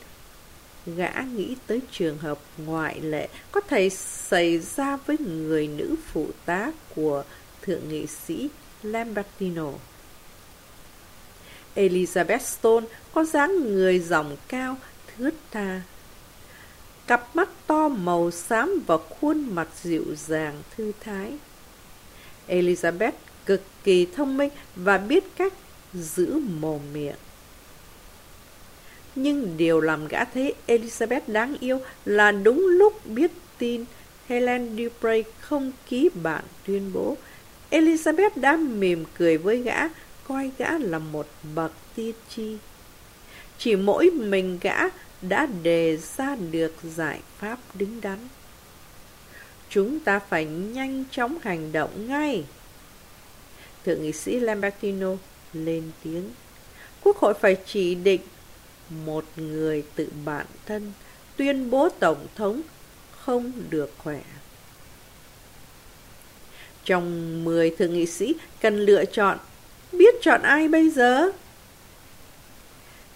gã nghĩ tới trường hợp ngoại lệ có thể xảy ra với người nữ phụ tá của thượng nghị sĩ Lambertino. Elizabeth Stone có dáng người dòng cao, thướt tha. Cặp mắt to màu xám và khuôn mặt dịu dàng thư thái. Elizabeth cực kỳ thông minh và biết cách giữ mồm miệng. Nhưng điều làm gã thấy Elizabeth đáng yêu là đúng lúc biết tin Helen Dupre không ký bản tuyên bố. Elizabeth đã mỉm cười với gã, coi gã là một bậc tiên tri. Chỉ mỗi mình gã đã đề ra được giải pháp đứng đắn. Chúng ta phải nhanh chóng hành động ngay. Thượng nghị sĩ Lambertino lên tiếng. Quốc hội phải chỉ định một người tự bản thân tuyên bố Tổng thống không được khỏe. Trong 10 thượng nghị sĩ cần lựa chọn, biết chọn ai bây giờ?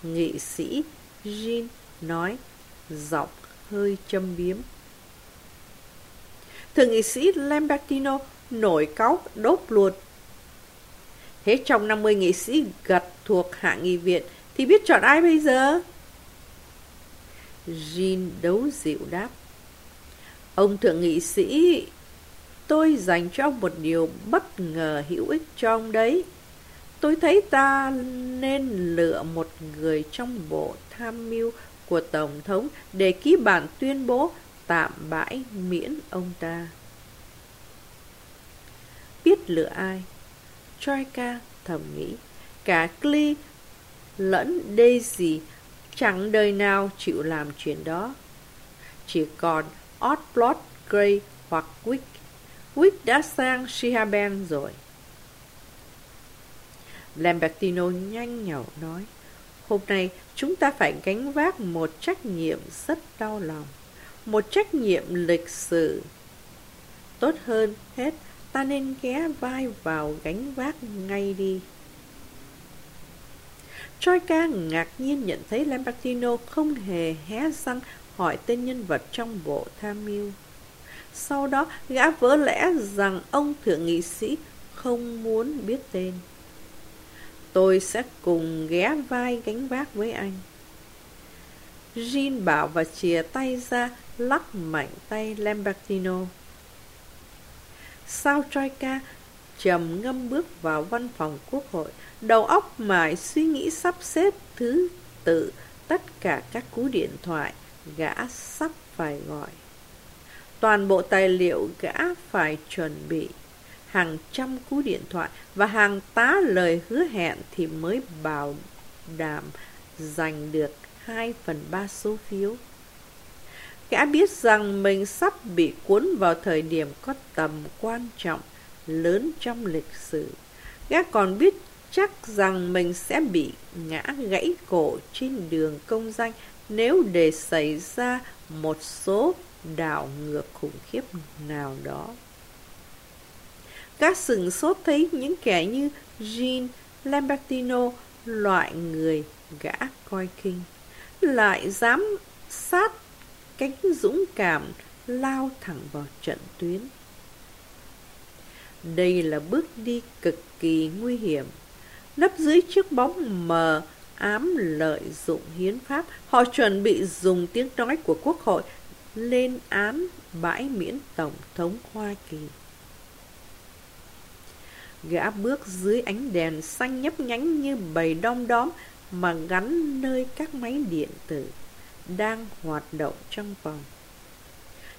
Nghị sĩ Jean nói, giọng hơi châm biếm. Thượng nghị sĩ Lambertino nổi cáu đốt luôn. Thế trong 50 nghị sĩ gật thuộc hạ nghị viện thì biết chọn ai bây giờ? Jean đấu dịu đáp. Ông thượng nghị sĩ, tôi dành cho ông một điều bất ngờ hữu ích cho ông đấy. Tôi thấy ta nên lựa một người trong bộ tham mưu của Tổng thống để ký bản tuyên bố tạm bãi miễn ông ta. Biết lựa ai? Troika thầm nghĩ. Cả Klee lẫn Daisy chẳng đời nào chịu làm chuyện đó. Chỉ còn Oddblot, Gray hoặc Wick. Wick đã sang Shihaben rồi. Lambertino nhanh nhậu nói. Hôm nay chúng ta phải gánh vác một trách nhiệm rất đau lòng. Một trách nhiệm lịch sử. Tốt hơn hết, ta nên ghé vai vào gánh vác ngay đi. Troika ngạc nhiên nhận thấy Lambertino không hề hé răng hỏi tên nhân vật trong bộ tham mưu. Sau đó, gã vỡ lẽ rằng ông thượng nghị sĩ không muốn biết tên. Tôi sẽ cùng ghé vai gánh vác với anh. Jean bảo và chìa tay ra, lắc mạnh tay Lambertino. Sao Troika trầm ngâm bước vào văn phòng quốc hội, đầu óc mải suy nghĩ sắp xếp thứ tự tất cả các cú điện thoại gã sắp phải gọi. Toàn bộ tài liệu gã phải chuẩn bị hàng trăm cú điện thoại và hàng tá lời hứa hẹn thì mới bảo đảm giành được 2 phần 3 số phiếu. Gã biết rằng mình sắp bị cuốn vào thời điểm có tầm quan trọng lớn trong lịch sử. Gã còn biết chắc rằng mình sẽ bị ngã gãy cổ trên đường công danh nếu để xảy ra một số đảo ngược khủng khiếp nào đó. các sừng sốt thấy những kẻ như Jean Lambertino, loại người gã coi kinh, lại dám sát cánh dũng cảm lao thẳng vào trận tuyến. Đây là bước đi cực kỳ nguy hiểm. Nấp dưới chiếc bóng mờ ám lợi dụng hiến pháp, họ chuẩn bị dùng tiếng nói của quốc hội lên án bãi miễn Tổng thống Hoa Kỳ. Gã bước dưới ánh đèn xanh nhấp nhánh như bầy đom đóm mà gắn nơi các máy điện tử đang hoạt động trong vòng.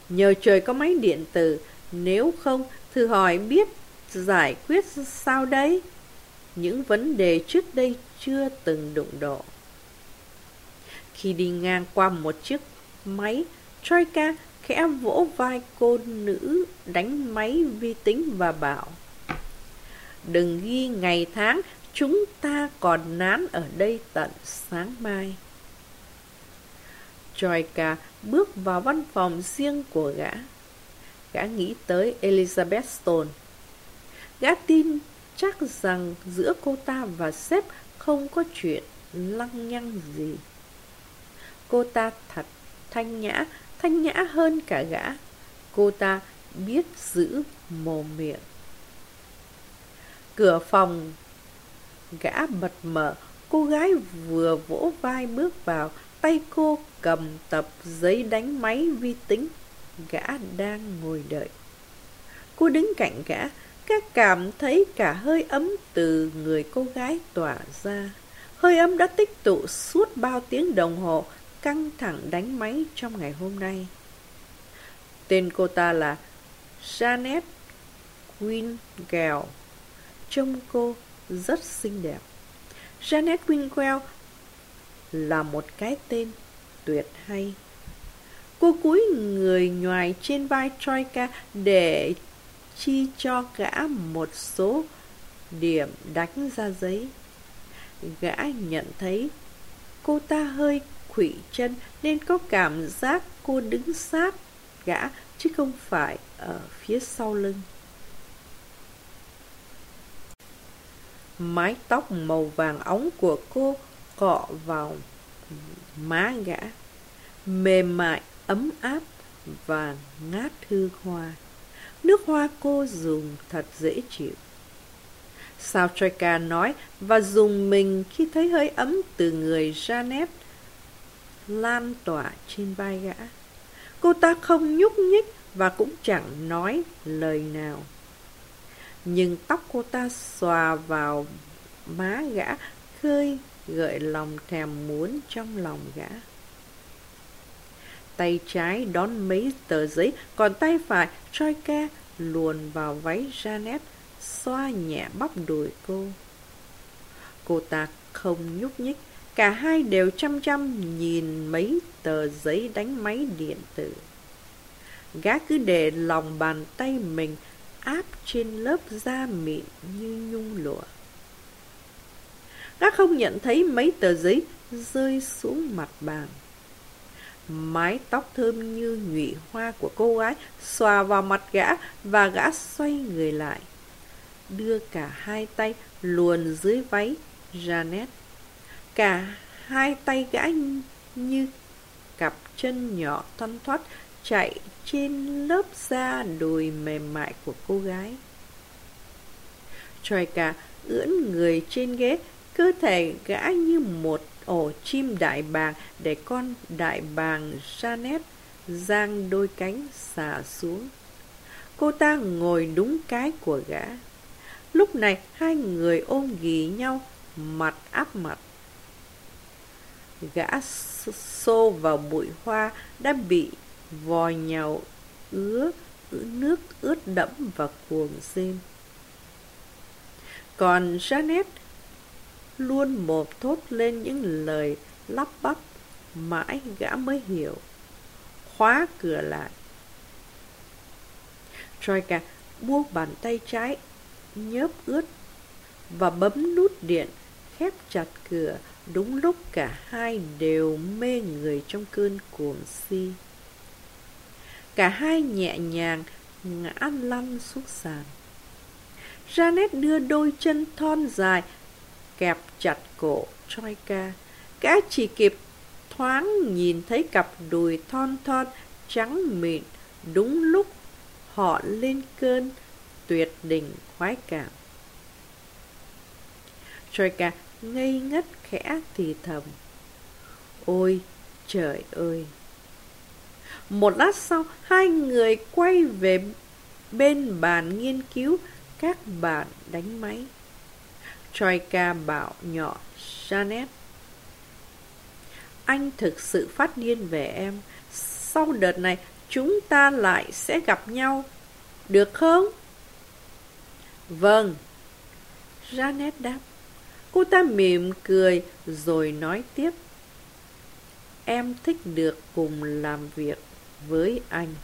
Nhờ trời có máy điện tử, nếu không, thử hỏi biết giải quyết sao đấy? Những vấn đề trước đây chưa từng đụng độ. Khi đi ngang qua một chiếc máy, Troika khẽ vỗ vai cô nữ đánh máy vi tính và bảo Đừng ghi ngày tháng, chúng ta còn nán ở đây tận sáng mai. Troika bước vào văn phòng riêng của gã. Gã nghĩ tới Elizabeth Stone. Gã tin chắc rằng giữa cô ta và sếp không có chuyện lăng nhăng gì. Cô ta thật thanh nhã, thanh nhã hơn cả gã. Cô ta biết giữ mồm miệng. Cửa phòng gã bật mở, cô gái vừa vỗ vai bước vào, tay cô cầm tập giấy đánh máy vi tính. Gã đang ngồi đợi. Cô đứng cạnh gã, các cảm thấy cả hơi ấm từ người cô gái tỏa ra. Hơi ấm đã tích tụ suốt bao tiếng đồng hồ, căng thẳng đánh máy trong ngày hôm nay. Tên cô ta là Janet Wingell. Trông cô rất xinh đẹp. Janet Wingell là một cái tên tuyệt hay. Cô cúi người nhoài trên vai Troika để chi cho gã một số điểm đánh ra giấy. Gã nhận thấy cô ta hơi khủy chân nên có cảm giác cô đứng sát gã chứ không phải ở phía sau lưng. Mái tóc màu vàng óng của cô cọ vào má gã, mềm mại, ấm áp và ngát hương hoa. Nước hoa cô dùng thật dễ chịu. Sao Troika nói và dùng mình khi thấy hơi ấm từ người Janet lan tỏa trên vai gã. Cô ta không nhúc nhích và cũng chẳng nói lời nào. Nhưng tóc cô ta xòa vào má gã khơi gợi lòng thèm muốn trong lòng gã. Tay trái đón mấy tờ giấy, còn tay phải Troika luồn vào váy Janet, xoa nhẹ bắp đùi cô. Cô ta không nhúc nhích, cả hai đều chăm chăm nhìn mấy tờ giấy đánh máy điện tử. Gã cứ để lòng bàn tay mình áp trên lớp da mịn như nhung lụa. Gã không nhận thấy mấy tờ giấy rơi xuống mặt bàn. Mái tóc thơm như nhụy hoa của cô gái xòa vào mặt gã và gã xoay người lại. Đưa cả hai tay luồn dưới váy Janet. Cả hai tay gã như cặp chân nhỏ thoăn thoắt chạy trên lớp da đùi mềm mại của cô gái. Troika ưỡn người trên ghế, cơ thể gã như một ổ chim đại bàng để con đại bàng Janet giang đôi cánh xả xuống. Cô ta ngồi đúng cái của gã. Lúc này hai người ôm ghì nhau, mặt áp mặt. Gã xô vào bụi hoa đã bị vòi nhào ứa, ứa nước ướt đẫm và cuồng rên. Còn Janet luôn một thốt lên những lời lắp bắp mãi gã mới hiểu. Khóa cửa lại. Troika buông bàn tay trái nhớp ướt và bấm nút điện khép chặt cửa đúng lúc cả hai đều mê người trong cơn cuồng si. Cả hai nhẹ nhàng ngã lăn xuống sàn. Janet đưa đôi chân thon dài, kẹp chặt cổ Troika. Gã chỉ kịp thoáng nhìn thấy cặp đùi thon thon trắng mịn đúng lúc họ lên cơn tuyệt đỉnh khoái cảm. Troika ngây ngất khẽ thì thầm. Ôi trời ơi! Một lát sau, hai người quay về bên bàn nghiên cứu các bạn đánh máy. Troika bảo nhỏ Janet. Anh thực sự phát điên về em. Sau đợt này, chúng ta lại sẽ gặp nhau. Được không? Vâng. Janet đáp. Cô ta mỉm cười rồi nói tiếp. Em thích được cùng làm việc với anh.